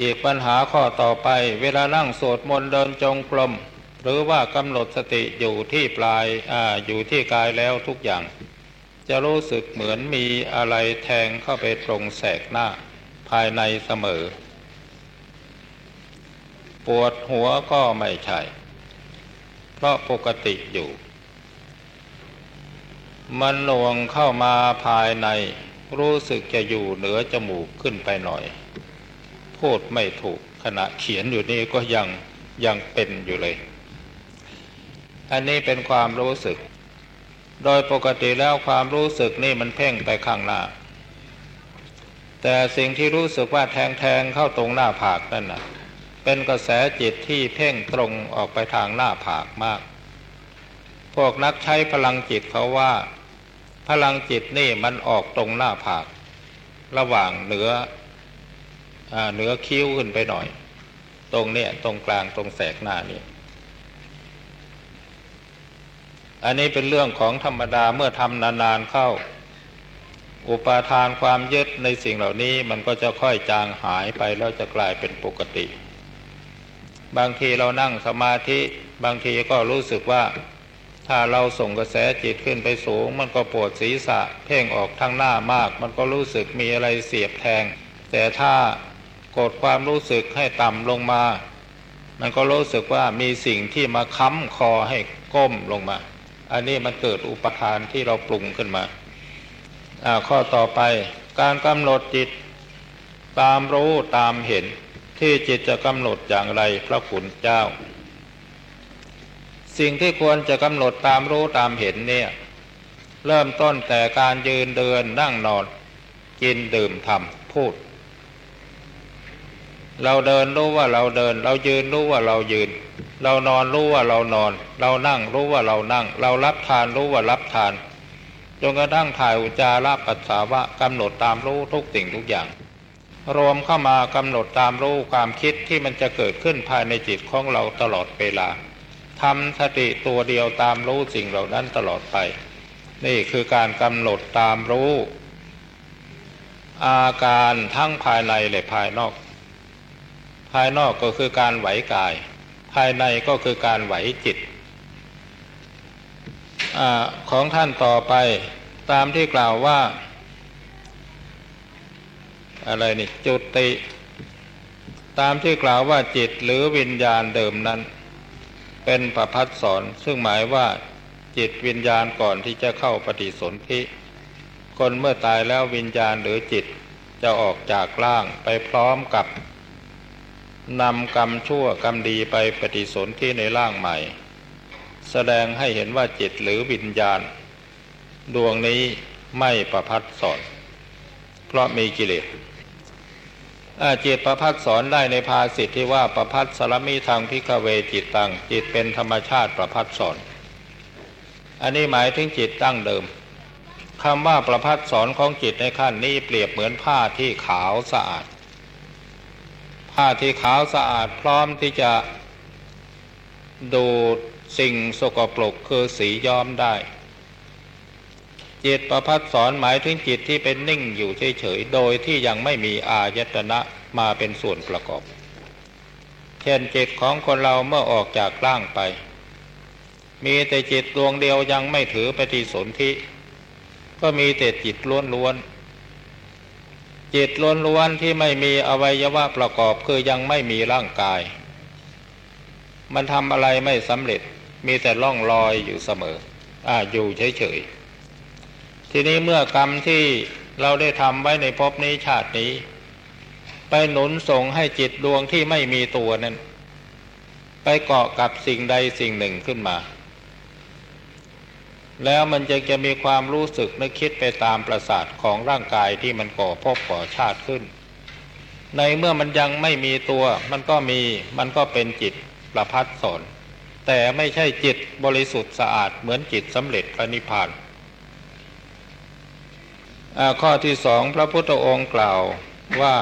อีกปัญหาข้อต่อไปเวลานั่งสวดมนต์เดินจงกรมหรือว่ากำหนดสติอยู่ที่ปลายออยู่ที่กายแล้วทุกอย่าง จะรู้สึกเหมือนมีอะไรแทงเข้าไปตรงแสกหน้า ภายในเสมอ ปวดหัวก็ไม่ใช่ เพราะปกติอยู่ มันหน่วงเข้ามาภายใน รู้สึกจะอยู่เหนือจมูกขึ้นไปหน่อย พูดไม่ถูกขณะเขียนอยู่นี่ก็ยังยังเป็นอยู่เลย อันนี้เป็นความรู้สึก โดยปกติแล้วความรู้สึกนี่มันเพ่งไปข้างหน้า แต่สิ่งที่รู้สึกว่าแทงแทงเข้าตรงหน้าผากนั่นนะเป็นกระแสจิตที่เพ่งตรงออกไปทางหน้าผากมาก พวกนักใช้พลังจิตเขาว่า พลังจิตนี่มันออกตรงหน้าผาก ระหว่างเหนือ เหนือคิ้วขึ้นไปหน่อย ตรงเนี้ยตรงกลางตรงแสกหน้านี่อันนี้เป็นเรื่องของธรรมดาเมื่อทำนานๆเข้า อุปาทานความยึดในสิ่งเหล่านี้มันก็จะค่อยจางหายไปแล้วจะกลายเป็นปกติ บางทีเรานั่งสมาธิบางทีก็รู้สึกว่า ถ้าเราส่งกระแสจิตขึ้นไปสูง มันก็ปวดศีรษะ เพ่งออกทางหน้ามาก มันก็รู้สึกมีอะไรเสียบแทง แต่ถ้า กดความรู้สึกให้ต่ำลงมา มันก็รู้สึกว่ามีสิ่งที่มาค้ำคอให้ก้มลงมา อันนี้มันเกิดอุปทานที่เราปรุงขึ้นมา ข้อต่อไปการกำหนดจิตตามรู้ตามเห็นที่จิตจะกำหนดอย่างไรพระขุนเจ้า สิ่งที่ควรจะกำหนดตามรู้ตามเห็นเนี่ย เริ่มต้นแต่การยืนเดินนั่งนอน กินดื่มทำพูด เราเดินรู้ว่าเราเดิน เรายืนรู้ว่าเรายืน เรานอนรู้ว่าเรานอน เรานั่งรู้ว่าเรานั่ง เรารับทานรู้ว่ารับทานจนกระทั่งถ่ายอุจาระปัสสาวะกำหนดตามรู้ทุกสิ่งทุกอย่าง รวมเข้ามากำหนดตามรู้ความคิดที่มันจะเกิดขึ้นภายในจิตของเราตลอดเวลาทำสติตัวเดียวตามรู้สิ่งเหล่านั้นตลอดไป นี่คือการกำหนดตามรู้ อาการทั้งภายในและภายนอก ภายนอกก็คือการไหวกาย ภายในก็คือการไหวจิตอของท่านต่อไปตามที่กล่าวว่า อะไรนี่จุติ ตามที่กล่าวว่าจิตหรือวิญญาณเดิมนั้น เป็นประพัดสอนซึ่งหมายว่าจิตวิญญาณก่อนที่จะเข้าปฏิสนธิคนเมื่อตายแล้ววิญญาณหรือจิตจะออกจากร่างไปพร้อมกับ นำกรรมชั่วกรรมดีไปปฏิสนธิในร่างใหม่ แสดงให้เห็นว่าจิตหรือวิญญาณ ดวงนี้ไม่ประพัดสอน เพราะมีกิเลสจิตประพัดสอนได้ในภาสิทธิว่าประพัดสารมีทางพิกเวจิตตังจิตเป็นธรรมชาติประพัดสอน อันนี้หมายถึงจิตตั้งเดิมคำว่าประพัดสอนของจิตในขั้นนี้เปรียบเหมือนผ้าที่ขาวสะอาด ผ้าที่ขาวสะอาดพร้อมที่จะดูดสิ่งสกปรกคือสีย้อมได้ จิตประพัดสอนหมายถึงจิตที่เป็นนิ่งอยู่เฉยๆ โดยที่ยังไม่มีอายตนะมาเป็นส่วนประกอบ เช่นจิตของคนเราเมื่อออกจากร่างไป มีแต่จิตดวงเดียวยังไม่ถือปฏิสนธิ ก็มีแต่จิตล้วนๆ จิตล้วนๆที่ไม่มีอวัยวะประกอบคือยังไม่มีร่างกาย มันทำอะไรไม่สำเร็จมีแต่ล่องลอยอยู่เสมออ่าอยู่เฉยๆ ทีนี้เมื่อกรรมที่เราได้ทำไว้ในภพนี้ชาตินี้ ไปหนุนส่งให้จิตดวงที่ไม่มีตัวนั้น ไปเกาะกับสิ่งใดสิ่งหนึ่งขึ้นมา แล้วมันจะจะมีความรู้สึกนึกคิดไปตามประสาทของร่างกายที่มันก่อพบก่อชาติขึ้น ในเมื่อมันยังไม่มีตัวมันก็มีมันก็เป็นจิตประพัดสนแต่ไม่ใช่จิตบริสุทธิ์สะอาดเหมือนจิตสำเร็จพระนิพพานข้อที่สองพระพุทธองค์กล่าวว่า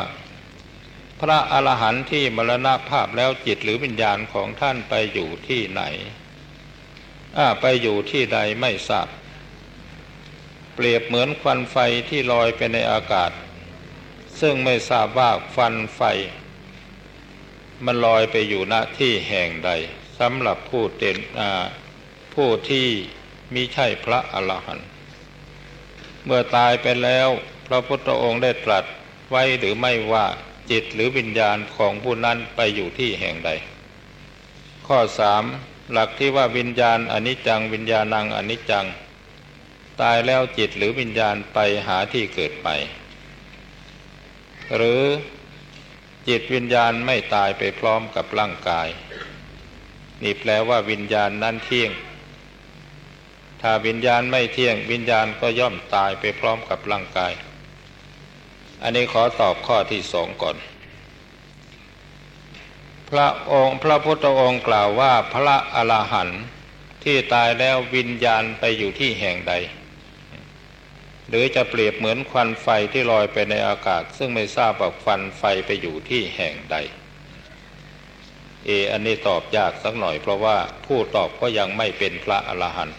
พระอรหันต์ที่มรณภาพแล้วจิตหรือวิญญาณของท่านไปอยู่ที่ไหน ไปอยู่ที่ใดไม่ทราบ เปรียบเหมือนควันไฟที่ลอยไปในอากาศ ซึ่งไม่ทราบว่าฟันไฟ มันลอยไปอยู่ณที่แห่งใดสำหรับผู้เต็นผู้ที่มิใช่พระอรหันต์เมื่อตายไปแล้ว พระพุทธองค์ได้ตรัสไว้หรือไม่ว่าจิตหรือวิญญาณของผู้นั้นไปอยู่ที่แห่งใด ข้อสาม หลักที่ว่าวิญญาณอนิจจัง วิญญาณังอนิจจัง ตายแล้วจิตหรือวิญญาณไปหาที่เกิดไป หรือจิตวิญญาณไม่ตายไปพร้อมกับร่างกาย นี่แปลว่าวิญญาณนั้นเที่ยง ถ้าวิญญาณไม่เที่ยง วิญญาณก็ย่อมตายไปพร้อมกับร่างกาย อันนี้ขอตอบข้อที่สองก่อน พระองค์พระพุทธองค์กล่าวว่าพระอรหันต์ที่ตายแล้ววิญญาณไปอยู่ที่แห่งใด หรือจะเปรียบเหมือนควันไฟที่ลอยไปในอากาศ ซึ่งไม่ทราบว่าควันไฟไปอยู่ที่แห่งใด เอ อันนี้ตอบยากสักหน่อยเพราะว่าผู้ตอบก็ยังไม่เป็นพระอรหันต์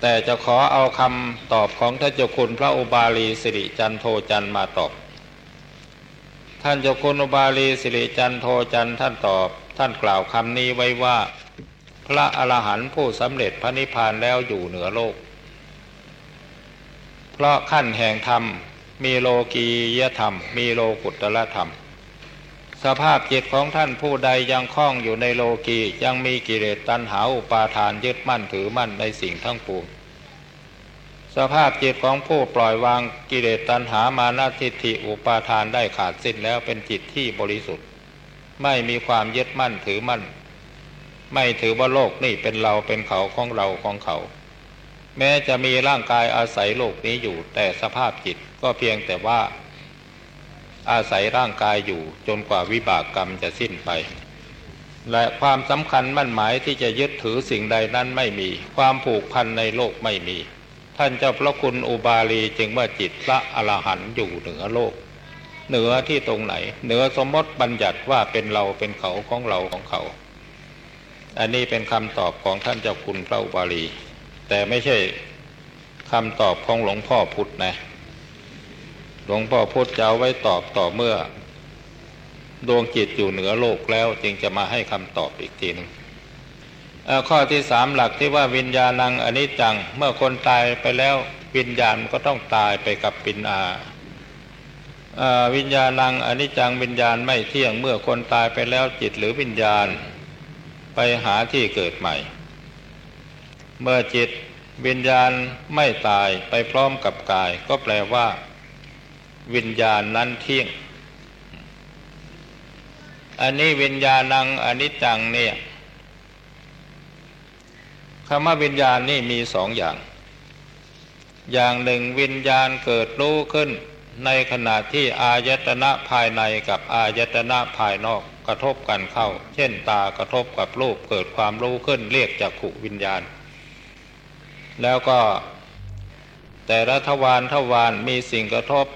แต่จะขอเอาคำตอบของท่านเจ้าคุณพระอุบาลีสิริจันโทจันมาตอบ ท่านเจ้าคุณอุบาลีสิริจันโทจันท่านตอบ ท่านกล่าวคำนี้ไว้ว่า พระอรหันต์ผู้สำเร็จพระนิพพานแล้วอยู่เหนือโลก เพราะขั้นแห่งธรรม มีโลกียธรรม มีโลกุตละธรรม สภาพจิตของท่านผู้ใดยังคล้องอยู่ในโลกียังมีกิเลสตัณหาอุปาทานยึดมั่นถือมั่นในสิ่งทั้งปวง สภาพจิตของผู้ปล่อยวางกิเลสตัณหามานาทิฏฐิอุปาทานได้ขาดสิ้นแล้วเป็นจิตที่บริสุทธิ์ ไม่มีความยึดมั่นถือมั่น ไม่ถือว่าโลกนี่เป็นเราเป็นเขาของเราของเขา แม้จะมีร่างกายอาศัยโลกนี้อยู่ แต่สภาพจิตก็เพียงแต่ว่า อาศัยร่างกายอยู่จนกว่าวิบากกรรมจะสิ้นไปและความสำคัญมั่นหมายที่จะยึดถือสิ่งใดนั้นไม่มี ความผูกพันในโลกไม่มี ท่านเจ้าพระคุณอุบาลีจึงว่าจิตพระอรหันต์อยู่เหนือโลก เหนือที่ตรงไหน เหนือสมมติบัญญัติว่าเป็นเราเป็นเขาของเราของเขา อันนี้เป็นคำตอบของท่านเจ้าคุณพระอุบาลี แต่ไม่ใช่คำตอบของหลวงพ่อพุธนะหลวงพ่อพุธจะเอาไว้ตอบต่อเมื่อ ดวงจิตอยู่เหนือโลกแล้วจึงจะมาให้คำตอบอีกทีหนึ่ง ข้อที่สามหลักที่ว่าวิญญาณังอนิจจัง เมื่อคนตายไปแล้ววิญญาณก็ต้องตายไปกับปินอาวิญญาณังอนิจจังวิญญาณไม่เที่ยงเมื่อคนตายไปแล้วจิตหรือวิญญาณ ไปหาที่เกิดใหม่ เมื่อจิตวิญญาณไม่ตายไปพร้อมกับกาย ก็แปลว่า วิญญาณนั้นเที่ยง อันนี้วิญญาณังอนิจจังเนี่ย คำว่าวิญญาณนี่มีสองอย่าง อย่างหนึ่งวิญญาณเกิดรู้ขึ้น ในขณะที่อายตนะภายในกับอายตนะภายนอกกระทบกันเข้า เช่นตากระทบกับรูปเกิดความรู้ขึ้นเรียกจากขุวิญญาณ แล้วก็ แต่ละทวารทวารมีสิ่งกระทบ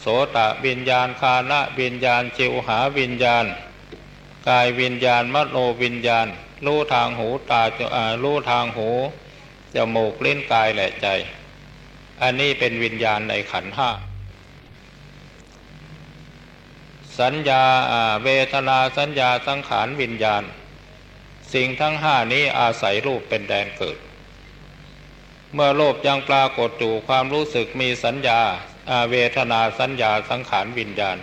โสตะวิญญาณคานะวิญญาณจิวหาวิญญาณ กายวิญญาณมโนวิญญาณ รู้ทางหูตาจะรู้ทางหูจมูกเล่นกายและใจ อันนี้เป็นวิญญาณในขันห้าสัญญาเวทนาสัญญาสังขารวิญญาณ สิ่งทั้งห้านี้อาศัยรูปเป็นแดนเกิด เมื่อโลภยังปรากฏอยู่ความรู้สึกมีสัญญาอาเวทนาสัญญาสังขารวิญญาณ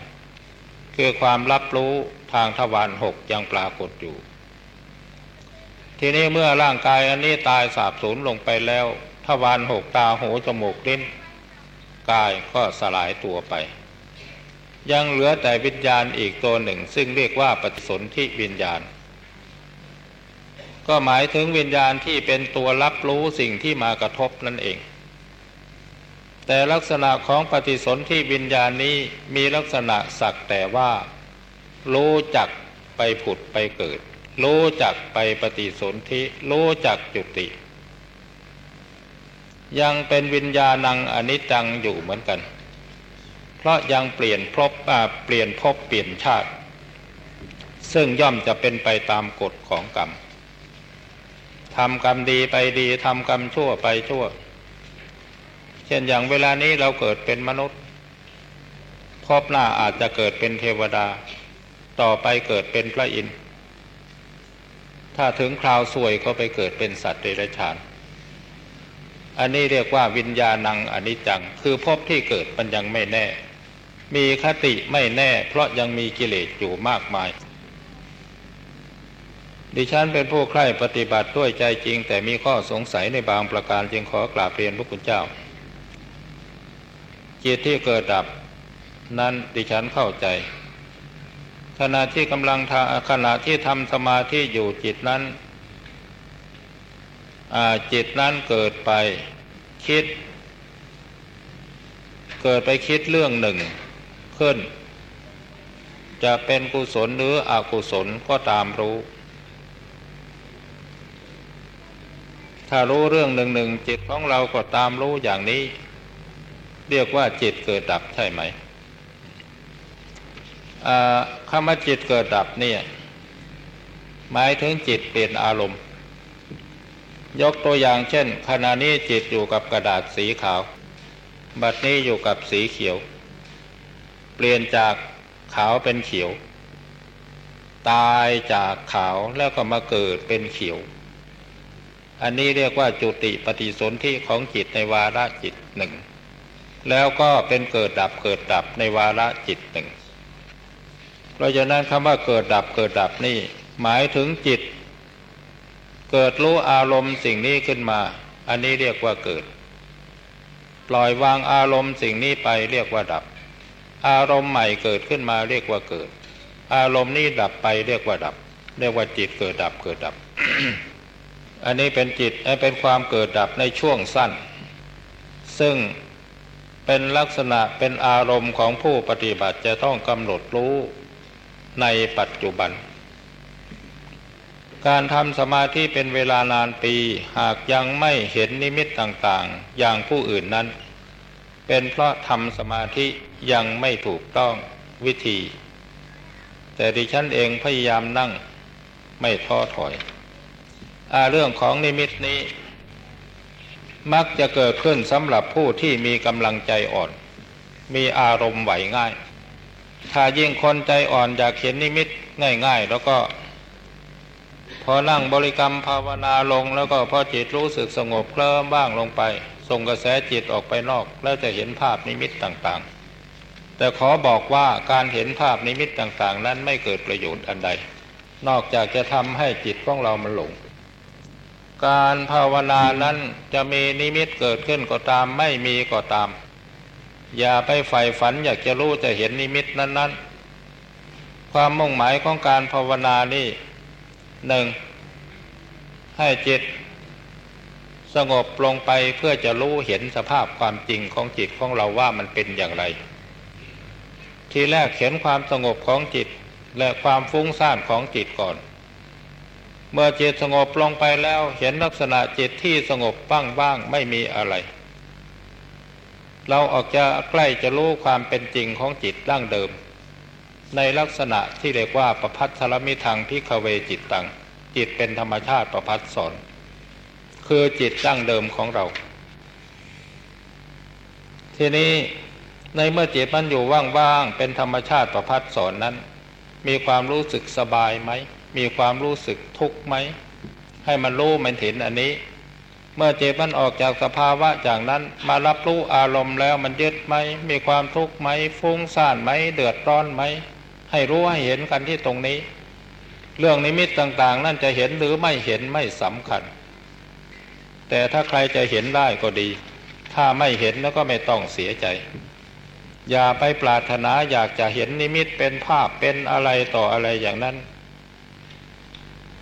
คือความรับรู้ ทางทวารหกยังปรากฏอยู่ ทีนี้เมื่อร่างกายอันนี้ตายสาบสูญลงไปแล้วทวารหกตาหูจมูกลิ้นกายก็สลายตัวไป ยังเหลือแต่วิญญาณอีกตัวหนึ่ง ซึ่งเรียกว่าปฏิสนธิวิญญาณ ก็หมายถึงวิญญาณที่เป็นตัวรับรู้สิ่งที่มากระทบนั่นเอง แต่ลักษณะของปฏิสนธิวิญญาณนี้มีลักษณะสักแต่ว่า รู้จักไปผุดไปเกิดรู้จักไปปฏิสนธิรู้จักจุติ ยังเป็นวิญญาณังอนิจจังอยู่เหมือนกัน เพราะยังเปลี่ยนพบเปลี่ยนพบเปลี่ยนชาติ ซึ่งย่อมจะเป็นไปตามกฎของกรรมทำกรรมดีไปดีทำกรรมชั่วไปชั่ว เช่นอย่างเวลานี้เราเกิดเป็นมนุษย์พบหน้าอาจจะเกิดเป็นเทวดา ต่อไปเกิดเป็นพระอินทร์ถ้าถึงคราวสวยก็ไปเกิดเป็นสัตว์เดรัจฉาน อันนี้เรียกว่าวิญญาณังอนิจจัง คือพบที่เกิดมันยังไม่แน่ มีคติไม่แน่ เพราะยังมีกิเลสอยู่มากมาย ดิฉันเป็นผู้ใคร่ปฏิบัติด้วยใจจริง แต่มีข้อสงสัยในบางประการจึงขอกราบเรียนพระคุณเจ้า จิตที่เกิดดับ นั้นดิฉันเข้าใจ ขณะที่กำลังขณะที่ทำสมาธิอยู่จิตนั้นจิตนั้นเกิดไปคิด เกิดไปคิดเรื่องหนึ่งขึ้น จะเป็นกุศลหรืออกุศลก็ตามรู้ ถ้ารู้เรื่องหนึ่งหนึ่งจิตของเราก็ตามรู้อย่างนี้ เรียกว่าจิตเกิดดับใช่ไหม คำว่าจิตเกิดดับเนี่ย หมายถึงจิตเปลี่ยนอารมณ์ ยกตัวอย่างเช่น ขณะนี้จิตอยู่กับกระดาษสีขาว บัดนี้อยู่กับสีเขียว เปลี่ยนจากขาวเป็นเขียว ตายจากขาวแล้วก็มาเกิดเป็นเขียว อันนี้เรียกว่าจุติปฏิสนธิของจิตในวาระจิตหนึ่ง แล้วก็เป็นเกิดดับเกิดดับในวาระจิตหนึ่ง ราะฉะนั้นคำว่าเกิดดับเกิดดับนี่ หมายถึงจิต เกิดรู้อารมณ์สิ่งนี้ขึ้นมา อันนี้เรียกว่าเกิด ปล่อยวางอารมณ์สิ่งนี้ไปเรียกว่าดับ อารมณ์ใหม่เกิดขึ้นมาเรียกว่าเกิด อารมณ์นี้ดับไปเรียกว่าดับ เรียกว่าจิตเกิดดับเกิดดับ อันนี้เป็นจิตเป็นความเกิดดับในช่วงสั้น ซึ่งเป็นลักษณะเป็นอารมณ์ของผู้ปฏิบัติจะต้องกำหนดรู้ ในปัจจุบัน การทำสมาธิเป็นเวลานานปีหากยังไม่เห็นนิมิตต่างๆ อย่างผู้อื่นนั้น เป็นเพราะทำสมาธิยังไม่ถูกต้องวิธี แต่ดิฉันเองพยายามนั่งไม่ท้อถอยอาเรื่องของนิมิตนี้ มักจะเกิดขึ้นสำหรับผู้ที่มีกำลังใจอ่อน มีอารมณ์ไหวง่าย ถ้ายิ่งคนใจอ่อนอยากเห็นนิมิตง่าย ๆ แล้วก็ พอนั่งบริกรรมภาวนาลงแล้วก็พอจิตรู้สึกสงบเคลิ้มบ้างลงไป ส่งกระแสจิตออกไปนอก แล้วจะเห็นภาพนิมิตต่างๆ แต่ขอบอกว่าการเห็นภาพนิมิตต่างๆ นั้นไม่เกิดประโยชน์อันใด นอกจากจะทำให้จิตของเรามันหลงการภาวนานั้นจะมีนิมิตเกิดขึ้นก็ตามไม่มีก็ตาม อย่าไปใฝ่ฝันอยากจะรู้จะเห็นนิมิตนั้น ๆ ความมุ่งหมายของการภาวนานี่หนึ่งให้จิต สงบลงไปเพื่อจะรู้เห็นสภาพความจริงของจิตของเราว่ามันเป็นอย่างไร ทีแรกเห็นความสงบของจิตและความฟุ้งซ่านของจิตก่อน เมื่อจิตสงบลงไปแล้วเห็นลักษณะจิตที่สงบบ้างบ้างไม่มีอะไร เราออกจะใกล้จะรู้ความเป็นจริงของจิตดั้งเดิม ในลักษณะที่เรียกว่าประพัทสรมิทางพิกเวจิตตัง จิตเป็นธรรมชาติประพัทสอนคือจิตดั้งเดิมของเรา ทีนี้ในเมื่อจิตมันอยู่ว่างๆเป็นธรรมชาติประพัดสอนนั้น มีความรู้สึกสบายไหม มีความรู้สึกทุกข์ไหม ให้มันรู้มันเห็นอันนี้ เมื่อจิตมันออกจากสภาวะจากนั้นมารับรู้อารมณ์แล้วมันยึดไหม มีความทุกข์ไหม ฟุ้งซ่านไหม เดือดร้อนไหม ให้รู้ให้เห็นกันที่ตรงนี้ เรื่องนิมิตต่างๆ นั่นจะเห็นหรือไม่เห็นไม่สำคัญ แต่ถ้าใครจะเห็นได้ก็ดี ถ้าไม่เห็นแล้วก็ไม่ต้องเสียใจ อย่าไปปรารถนาอยากจะเห็นนิมิตเป็นภาพเป็นอะไรต่ออะไรอย่างนั้น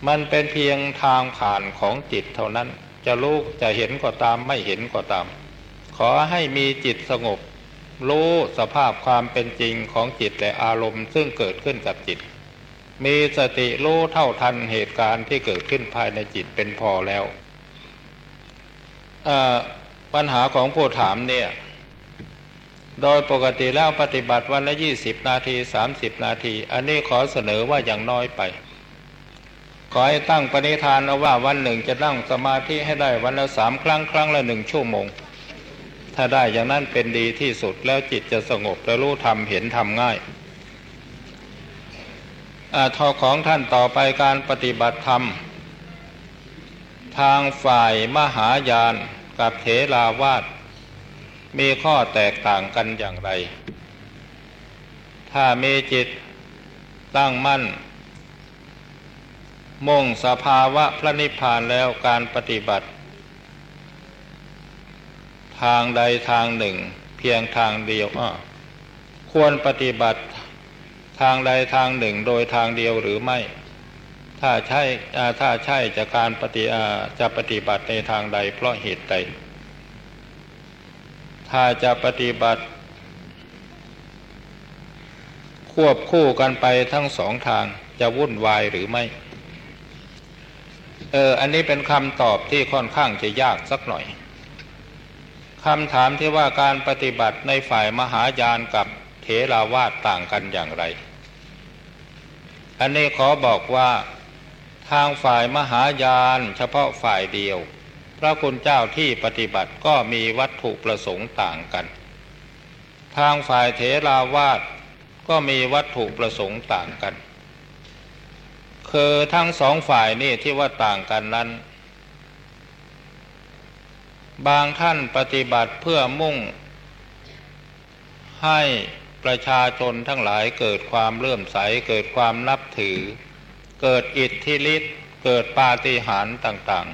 มันเป็นเพียงทางผ่านของจิตเท่านั้น จะรู้จะเห็นก็ตามไม่เห็นก็ตาม ขอให้มีจิตสงบ รู้สภาพความเป็นจริงของจิตและอารมณ์ซึ่งเกิดขึ้นกับจิต มีสติรู้เท่าทันเหตุการณ์ที่เกิดขึ้นภายในจิตเป็นพอแล้วปัญหาของผู้ถามเนี่ย โดยปกติแล้วปฏิบัติวันละยี่สิบนาทีสามสิบนาที อันนี้ขอเสนอว่าอย่างน้อยไป ขอให้ตั้งปณิธานเอาว่าวันหนึ่งจะนั่งสมาธิให้ได้วันละสามครั้งครั้งละหนึ่งชั่วโมง ถ้าได้อย่างนั้นเป็นดีที่สุดแล้วจิตจะสงบและรู้ทำเห็นทำง่ายทอของท่านต่อไปการปฏิบัติธรรม ทางฝ่ายมหายานกับเถราวาสมีข้อแตกต่างกันอย่างไร ถ้ามีจิตตั้งมั่น มุ่งสภาวะพระนิพพานแล้วการปฏิบัติ ทางใดทางหนึ่ง เพียงทางเดียวควรปฏิบัติทางใดทางหนึ่งโดยทางเดียวหรือไม่ ถ้าใช่ถ้าใช่จะการปฏิจะปฏิบัติในทางใดเพราะเหตุใด ถ้าจะปฏิบัติ ควบคู่กันไปทั้งสองทางจะวุ่นวายหรือไม่ เออ อันนี้เป็นคำตอบที่ค่อนข้างจะยากสักหน่อยคำถามที่ว่าการปฏิบัติในฝ่ายมหายานกับเถราวาสต่างกันอย่างไร อันนี้ขอบอกว่าทางฝ่ายมหายานเฉพาะฝ่ายเดียว พระคุณเจ้าที่ปฏิบัติก็มีวัตถุประสงค์ต่างกัน ทางฝ่ายเถราวาสก็มีวัตถุประสงค์ต่างกัน คือทั้งสองฝ่ายนี่ที่ว่าต่างกันนั้น บางท่านปฏิบัติเพื่อมุ่ง ให้ประชาชนทั้งหลายเกิดความเลื่อมใสเกิดความนับถือ เกิดอิทธิฤทธิ์เกิดปาฏิหาริย์ต่าง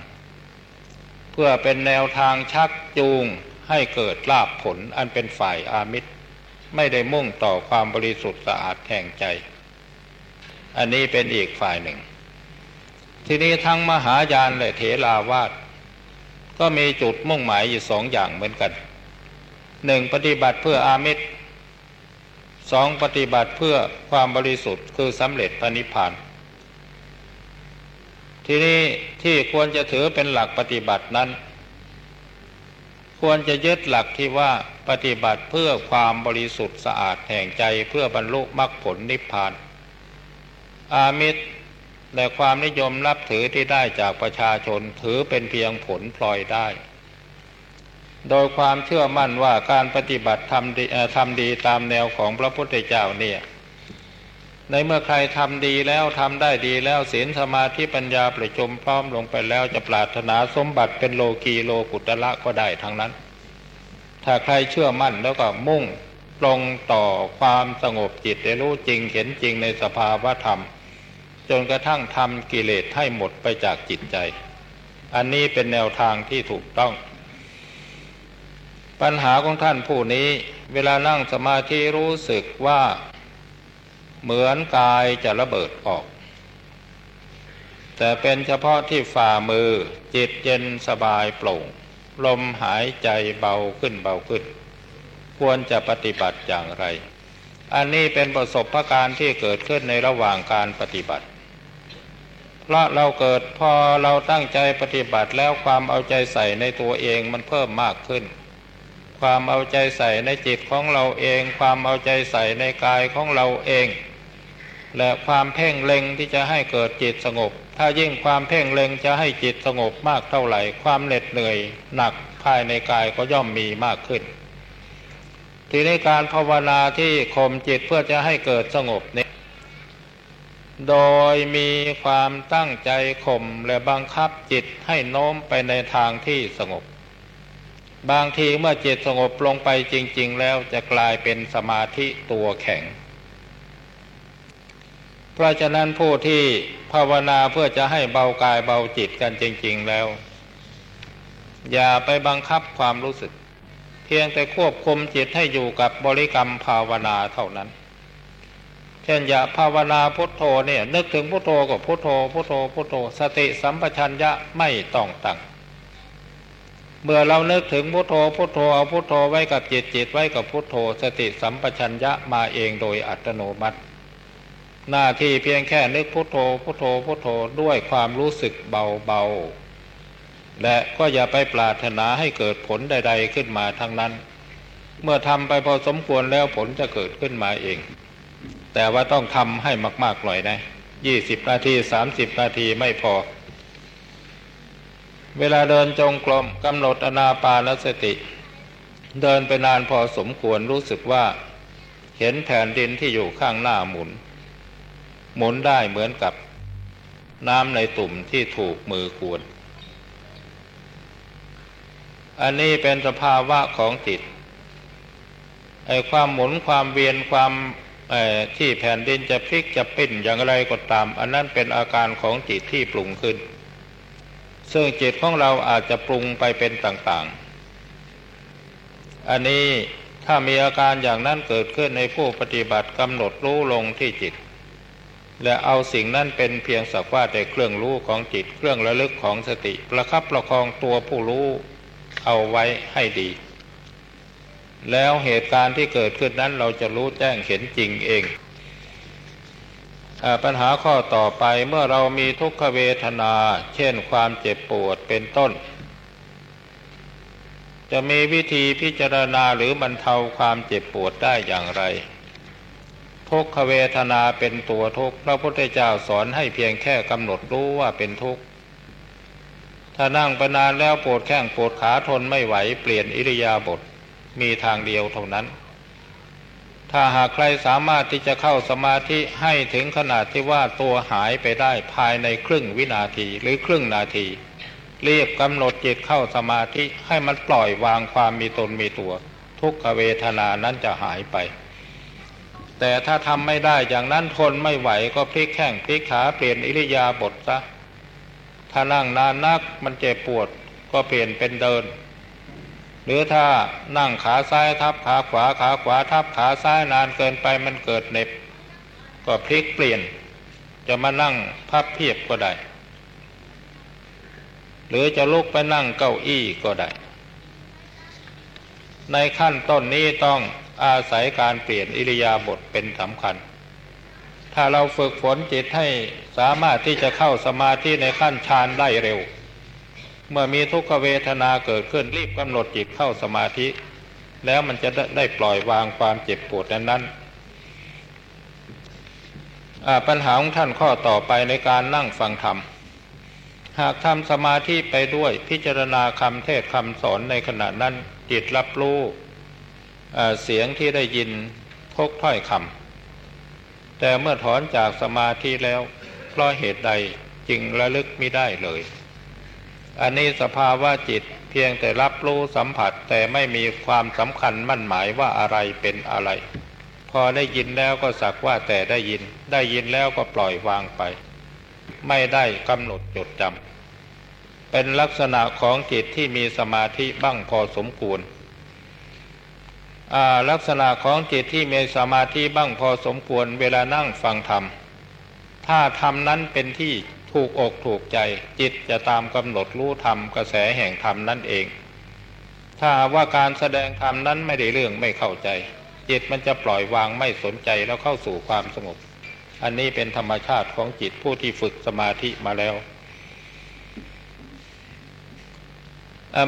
ๆ เพื่อเป็นแนวทางชักจูงให้เกิดลาภผลอันเป็นฝ่ายอามิตร ไม่ได้มุ่งต่อความบริสุทธิ์สะอาดแห่งใจ อันนี้เป็นอีกฝ่ายหนึ่ง ทีนี้ทั้งมหายานและเถราวาสก็มีจุดมุ่งหมายอยู่สองอย่างเหมือนกันหนึ่งปฏิบัติเพื่ออามิตรสองปฏิบัติเพื่อความบริสุทธิ์คือสำเร็จพระนิพพาน ทีนี้ที่ควรจะถือเป็นหลักปฏิบัตินั้น ควรจะยึดหลักที่ว่าปฏิบัติเพื่อความบริสุทธิ์สะอาดแห่งใจเพื่อบรรลุมรรคผลนิพพาน อามิตรและความนิยมนับถือที่ได้จากประชาชนถือเป็นเพียงผลพลอยได้ โดยความเชื่อมั่นว่าการปฏิบัติทำดีทำดีตามแนวของพระพุทธเจ้าเนี่ย ในเมื่อใครทำดีแล้วทำได้ดีแล้วศีลสมาธิปัญญาประชุมพร้อมลงไปแล้วจะปรารถนาสมบัติเป็นโลกีโลกุตละก็ได้ทั้งนั้น ถ้าใครเชื่อมั่นแล้วก็มุ่งตรงต่อความสงบจิตได้รู้จริงเห็นจริงในสภาวะธรรม จนกระทั่งทำกิเลสให้หมดไปจากจิตใจ อันนี้เป็นแนวทางที่ถูกต้อง ปัญหาของท่านผู้นี้ เวลานั่งสมาธิรู้สึกว่าเหมือนกายจะระเบิดออก แต่เป็นเฉพาะที่ฝ่ามือจิตเย็นสบายโปร่ง ลมหายใจเบาขึ้นเบาขึ้น ควรจะปฏิบัติอย่างไรอันนี้เป็นประสบการณ์ที่เกิดขึ้นในระหว่างการปฏิบัติ เพราะเราเกิดพอเราตั้งใจปฏิบัติแล้วความเอาใจใส่ในตัวเองมันเพิ่มมากขึ้น ความเอาใจใส่ในจิตของเราเอง ความเอาใจใส่ในกายของเราเอง และความเพ่งเล็งที่จะให้เกิดจิตสงบ ถ้ายิ่งความเพ่งเล็งจะให้จิตสงบมากเท่าไหร่ ความเหน็ดเหนื่อยหนักภายในกายก็ย่อมมีมากขึ้น ทีนี้การภาวนาที่ข่มจิตเพื่อจะให้เกิดสงบนี้ โดยมีความตั้งใจข่มและบังคับจิตให้โน้มไปในทางที่สงบ บางทีเมื่อจิตสงบลงไปจริง ๆ แล้วจะกลายเป็นสมาธิตัวแข็ง เพราะฉะนั้นผู้ที่ภาวนาเพื่อจะให้เบากายเบาจิตกันจริง ๆ แล้ว อย่าไปบังคับความรู้สึก เพียงแต่ควบคุมจิตให้อยู่กับบริกรรมภาวนาเท่านั้น เช่นอย่าภาวนาพุทโธเนี่ย นึกถึงพุทโธก็พุทโธพุทโธพุทโธ สติสัมปชัญญะไม่ต้องตั้งเมื่อเรานึกถึงพุทโธพุทโธเอาพุทโธไว้กับจิตจิตไว้กับพุทโธ สติสัมปชัญญะมาเองโดยอัตโนมัติ หน้าที่เพียงแค่นึกพุทโธพุทโธพุทโธด้วยความรู้สึกเบาๆและก็อย่าไปปรารถนาให้เกิดผลใด ๆขึ้นมาทั้งนั้น เมื่อทำไปพอสมควรแล้วผลจะเกิดขึ้นมาเอง แต่ว่าต้องทำให้มาก ๆ หน่อยนะยี่สิบนาทีสามสิบนาทีไม่พอ เวลาเดินจงกรมกำหนดอนาปานสติ เดินไปนานพอสมควรรู้สึกว่า เห็นแผ่นดินที่อยู่ข้างหน้าหมุน หมุนได้เหมือนกับน้ำในตุ่มที่ถูกมือกวน อันนี้เป็นสภาวะของจิตไอ้ความหมุนความเวียนความ ที่แผ่นดินจะพลิกจะปิ้นอย่างไรก็ตาม อันนั้นเป็นอาการของจิตที่ปรุงขึ้น ซึ่งจิตของเราอาจจะปรุงไปเป็นต่างๆ อันนี้ถ้ามีอาการอย่างนั้นเกิดขึ้นในผู้ปฏิบัติกำหนดรู้ลงที่จิต และเอาสิ่งนั้นเป็นเพียงสักว่าแต่เครื่องรู้ของจิตเครื่องระลึกของสติ ประคับประคองตัวผู้รู้เอาไว้ให้ดี แล้วเหตุการณ์ที่เกิดขึ้นนั้นเราจะรู้แจ้งเห็นจริงเองปัญหาข้อต่อไปเมื่อเรามีทุกขเวทนา เช่นความเจ็บปวดเป็นต้น จะมีวิธีพิจารณาหรือบรรเทาความเจ็บปวดได้อย่างไร ทุกขเวทนาเป็นตัวทุกข์พระพุทธเจ้าสอนให้เพียงแค่กำหนดรู้ว่าเป็นทุกข์ถ้านั่งไปนานแล้วปวดแข้งปวดขาทนไม่ไหวเปลี่ยนอิริยาบถ มีทางเดียวเท่านั้น ถ้าหากใครสามารถที่จะเข้าสมาธิให้ถึงขนาดที่ว่าตัวหายไปได้ภายในครึ่งวินาทีหรือครึ่งนาที เรียบกำหนดจิตเข้าสมาธิให้มันปล่อยวางความมีตนมีตัว ทุกขเวทนานั้นจะหายไป แต่ถ้าทำไม่ได้อย่างนั้นทนไม่ไหวก็พลิกแข้งพลิกขาเปลี่ยนอิริยาบถซะถ้านั่งนานนักมันเจ็บปวดก็เปลี่ยนเป็นเดิน หรือถ้านั่งขาซ้ายทับขาขวาขาขวาทับขาซ้ายนานเกินไปมันเกิดเน็บ ก็พลิกเปลี่ยน จะมานั่งพับเพียบก็ได้ หรือจะลุกไปนั่งเก้าอี้ก็ได้ ในขั้นต้นนี้ต้องอาศัยการเปลี่ยนอิริยาบถเป็นสำคัญ ถ้าเราฝึกฝนจิตให้สามารถที่จะเข้าสมาธิในขั้นฌานได้เร็ว เมื่อมีทุกขเวทนาเกิดขึ้นรีบกำหนดจิตเข้าสมาธิ แล้วมันจะได้ปล่อยวางความเจ็บปวดนั้นนั้นปัญหาของท่านข้อต่อไปในการนั่งฟังธรรม หากทำสมาธิไปด้วยพิจารณาคำเทศคำสอนในขณะนั้น จิตรับรู้เสียงที่ได้ยินทุกถ้อยคำแต่เมื่อถอนจากสมาธิแล้วเพราะเหตุใดจึงระลึกไม่ได้เลย อันนี้สภาวะจิตเพียงแต่รับรู้สัมผัสแต่ไม่มีความสำคัญมั่นหมายว่าอะไรเป็นอะไร พอได้ยินแล้วก็สักว่าแต่ได้ยิน ได้ยินแล้วก็ปล่อยวางไป ไม่ได้กำหนดจดจำเป็นลักษณะของจิตที่มีสมาธิบ้างพอสมควรลักษณะของจิตที่มีสมาธิบ้างพอสมควรเวลานั่งฟังธรรม ถ้าธรรมนั้นเป็นที่ ถูกอกถูกใจจิตจะตามกำหนดรู้ธรรมกระแสแห่งธรรมนั่นเอง ถ้าว่าการแสดงธรรมนั้นไม่ได้เรื่องไม่เข้าใจ จิตมันจะปล่อยวางไม่สนใจแล้วเข้าสู่ความสงบอันนี้เป็นธรรมชาติของจิตผู้ที่ฝึกสมาธิมาแล้ว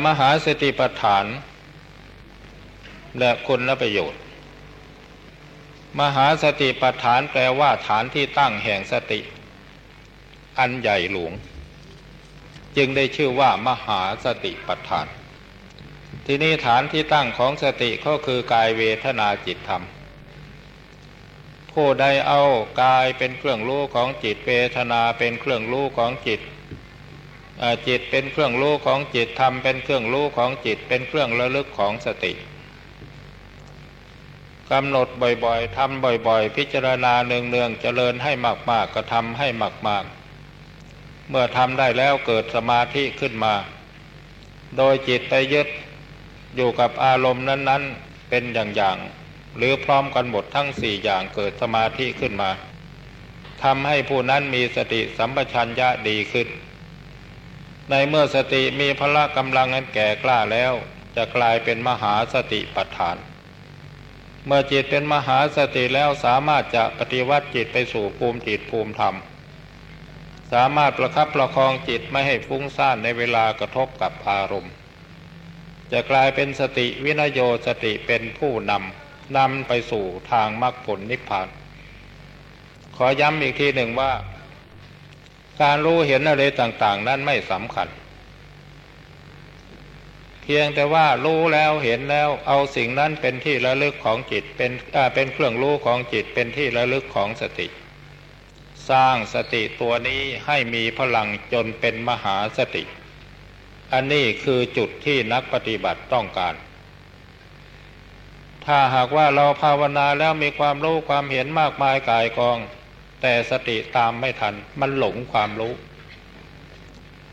มหาสติปัฏฐาน และคุณประโยชน์ มหาสติปัฏฐานแปลว่าฐานที่ตั้งแห่งสติ อันใหญ่หลวง จึงได้ชื่อว่ามหาสติปัฏฐาน ที่นี่ฐานที่ตั้งของสติก็คือกายเวทนาจิตธรรม ผู้ใดเอากายเป็นเครื่องรู้ของจิตเวทนาเป็นเครื่องรู้ของจิตจิตเป็นเครื่องรู้ของจิตธรรมเป็นเครื่องรู้ของจิตเป็นเครื่องระลึกของสติกำหนดบ่อยๆทำบ่อยๆ พิจารณาเนืองๆเจริญให้มากๆก็ทำให้มากๆ เมื่อทำได้แล้วเกิดสมาธิขึ้นมา โดยจิตไปยึดอยู่กับอารมณ์นั้น ๆ เป็นอย่างๆ หรือพร้อมกันหมดทั้งสี่อย่างเกิดสมาธิขึ้นมาทำให้ผู้นั้นมีสติสัมปชัญญะดีขึ้น ในเมื่อสติมีพละกำลังอันแก่กล้าแล้ว จะกลายเป็นมหาสติปัฏฐาน เมื่อจิตเป็นมหาสติแล้วสามารถจะปฏิวัติจิตไปสู่ภูมิจิตภูมิธรรม สามารถประคับประคองจิตไม่ให้ฟุ้งซ่านในเวลากระทบกับอารมณ์ จะกลายเป็นสติวินโยสติเป็นผู้นำนำไปสู่ทางมรรคผลนิพพาน ขอย้ำอีกทีหนึ่งว่า การรู้เห็นอะไรต่าง ๆ นั้นไม่สำคัญ เพียงแต่ว่ารู้แล้วเห็นแล้วเอาสิ่งนั้นเป็นที่ระลึกของจิตเป็นเป็นเครื่องรู้ของจิตเป็นที่ระลึกของสติ สร้างสติตัวนี้ให้มีพลังจนเป็นมหาสติ อันนี้คือจุดที่นักปฏิบัติต้องการ ถ้าหากว่าเราภาวนาแล้วมีความรู้ความเห็นมากมายกายกอง แต่สติตามไม่ทัน มันหลงความรู้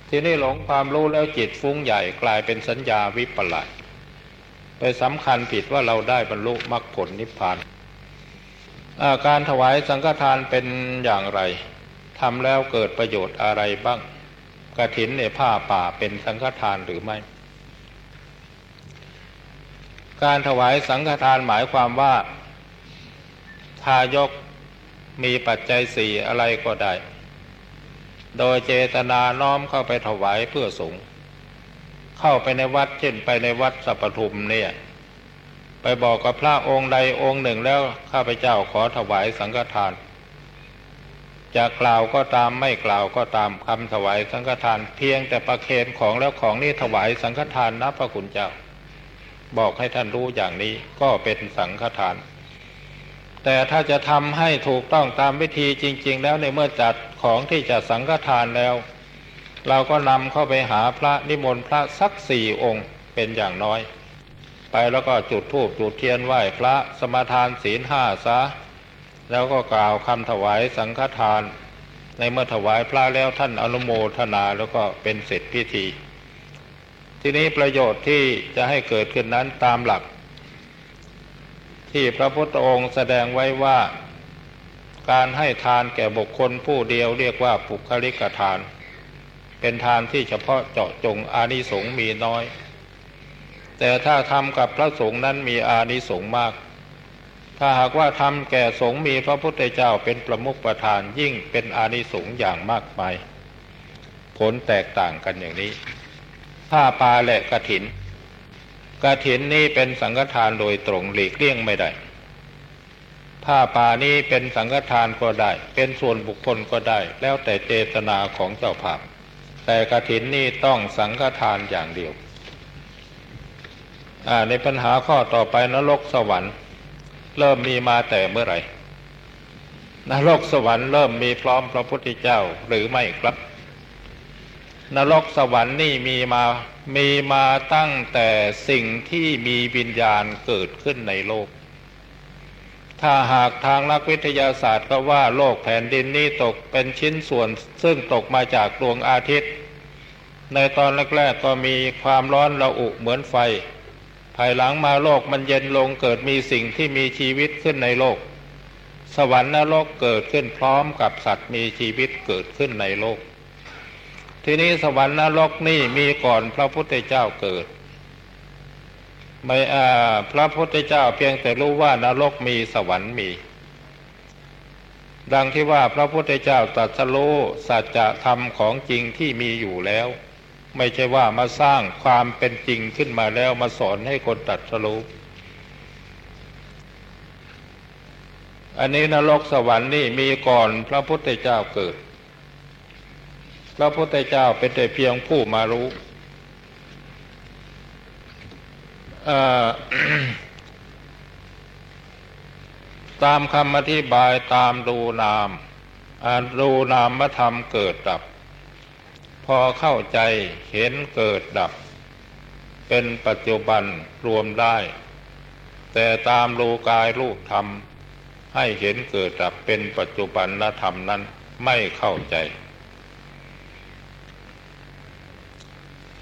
ทีนี้หลงความรู้แล้วจิตฟุ้งใหญ่กลายเป็นสัญญาวิปลาสไปสำคัญผิดว่าเราได้บรรลุมรรคผลนิพพาน การถวายสังฆทานเป็นอย่างไรทำแล้วเกิดประโยชน์อะไรบ้างกระถินในผ้าป่าเป็นสังฆทานหรือไม่ การถวายสังฆทานหมายความว่า ทายกมีปัจจัยสี่อะไรก็ได้ โดยเจตนาน้อมเข้าไปถวายเพื่อสงฆ์เข้าไปในวัดเช่นไปในวัดสัพทุมเนี่ย ไปบอกกับพระองค์ใดองค์หนึ่งแล้วข้าพเจ้าขอถวายสังฆทาน จะกล่าวก็ตามไม่กล่าวก็ตามคำถวายสังฆทาน เพียงแต่ประเคนของแล้วของนี้ถวายสังฆทานนะพระคุณเจ้า บอกให้ท่านรู้อย่างนี้ก็เป็นสังฆทาน แต่ถ้าจะทำให้ถูกต้องตามวิธีจริง ๆ แล้วในเมื่อจัดของที่จะสังฆทานแล้ว เราก็นำเข้าไปหาพระนิมนต์พระสักสี่องค์เป็นอย่างน้อย ไปแล้วก็จุดธูปจุดเทียนไหว้พระสมทานศีลห้าซะ แล้วก็กล่าวคำถวายสังฆทาน ในเมื่อถวายพระแล้วท่านอนุโมทนาแล้วก็เป็นเสร็จพิธี ทีนี้ประโยชน์ที่จะให้เกิดขึ้นนั้นตามหลัก ที่พระพุทธองค์แสดงไว้ว่าการให้ทานแก่บุคคลผู้เดียวเรียกว่าปุคลิกทาน เป็นทานที่เฉพาะเจาะจงอานิสงส์มีน้อย แต่ถ้าทำกับพระสงฆ์นั้นมีอานิสงส์มาก ถ้าหากว่าทำแก่สงฆ์มีพระพุทธเจ้าเป็นประมุขประธานยิ่งเป็นอานิสงส์อย่างมากมาย ผลแตกต่างกันอย่างนี้ผ้าปาและกระถินกระถินนี้เป็นสังฆทานโดยตรงหลีกเลี่ยงไม่ได้ ผ้าป่านี้เป็นสังฆทานก็ได้ เป็นส่วนบุคคลก็ได้ แล้วแต่เจตนาของเจ้าภาพ แต่กระถินนี้ต้องสังฆทานอย่างเดียว ในปัญหาข้อต่อไปนรกสวรรค์ เริ่มมีมาแต่เมื่อไหร่นรกสวรรค์เริ่มมีพร้อมพระพุทธเจ้าหรือไม่ครับ นรกสวรรค์นี่มีมามีมาตั้งแต่สิ่งที่มีวิญญาณเกิดขึ้นในโลก ถ้าหากทางนักวิทยาศาสตร์ก็ว่าโลกแผ่นดินนี้ตกเป็นชิ้นส่วน ซึ่งตกมาจากดวงอาทิตย์ ในตอนแรกๆก็มีความร้อนระอุเหมือนไฟ ภายหลังมาโลกมันเย็นลงเกิดมีสิ่งที่มีชีวิตขึ้นในโลก สวรรค์นรกเกิดขึ้นพร้อมกับสัตว์มีชีวิตเกิดขึ้นในโลก ทีนี้สวรรค์นรกนี่มีก่อนพระพุทธเจ้าเกิดไม่อาพระพุทธเจ้าเพียงแต่รู้ว่านรกมีสวรรค์มี ดังที่ว่าพระพุทธเจ้าตรัสรู้สัจธรรมของจริงที่มีอยู่แล้ว ไม่ใช่ว่ามาสร้างความเป็นจริงขึ้นมาแล้วมาสอนให้คนตัดสรุปอันนี้นรกสวรรค์นี่มีก่อนพระพุทธเจ้าเกิด พระพุทธเจ้าเป็นแต่เพียงผู้มารู้ตามคำอธิบายตามดูนามดูนามมาทำเกิดดับ พอเข้าใจเห็นเกิดดับ เป็นปัจจุบันรวมได้ แต่ตามรูกายรูปธรรม ให้เห็นเกิดดับเป็นปัจจุบันธรรมนั้นไม่เข้าใจ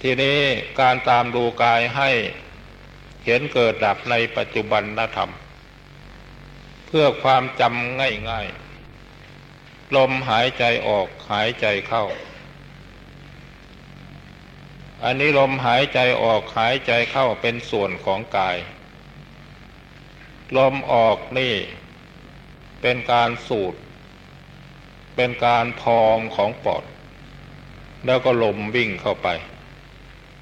ทีนี้การตามดูกายให้เห็นเกิดดับในปัจจุบันธรรม เพื่อความจำง่ายๆลมหายใจออกหายใจเข้า อันนี้ลมหายใจออกหายใจเข้าเป็นส่วนของกาย ลมออกนี่ เป็นการสูด เป็นการพองของปอด แล้วก็ลมวิ่งเข้าไป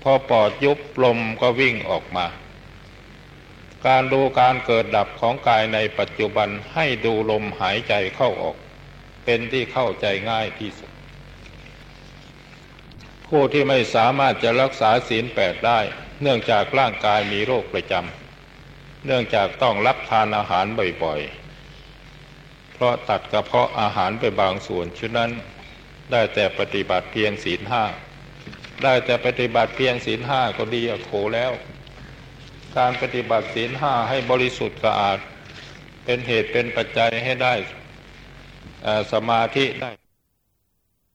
พอปอดยุบลมก็วิ่งออกมา การดูการเกิดดับของกายในปัจจุบันให้ดูลมหายใจเข้าออก เป็นที่เข้าใจง่ายที่สุด ผู้ที่ไม่สามารถจะรักษาศีลแปดได้ เนื่องจากร่างกายมีโรคประจำเนื่องจากต้องรับทานอาหารบ่อยๆ เพราะตัดกระเพาะอาหารไปบางส่วนฉะนั้นได้แต่ปฏิบัติเพียงศีลห้าได้แต่ปฏิบัติเพียงศีลห้าก็ดีโขแล้ว การปฏิบัติศีลห้าให้บริสุทธิ์สะอาด เป็นเหตุเป็นปัจจัยให้ได้สมาธิได้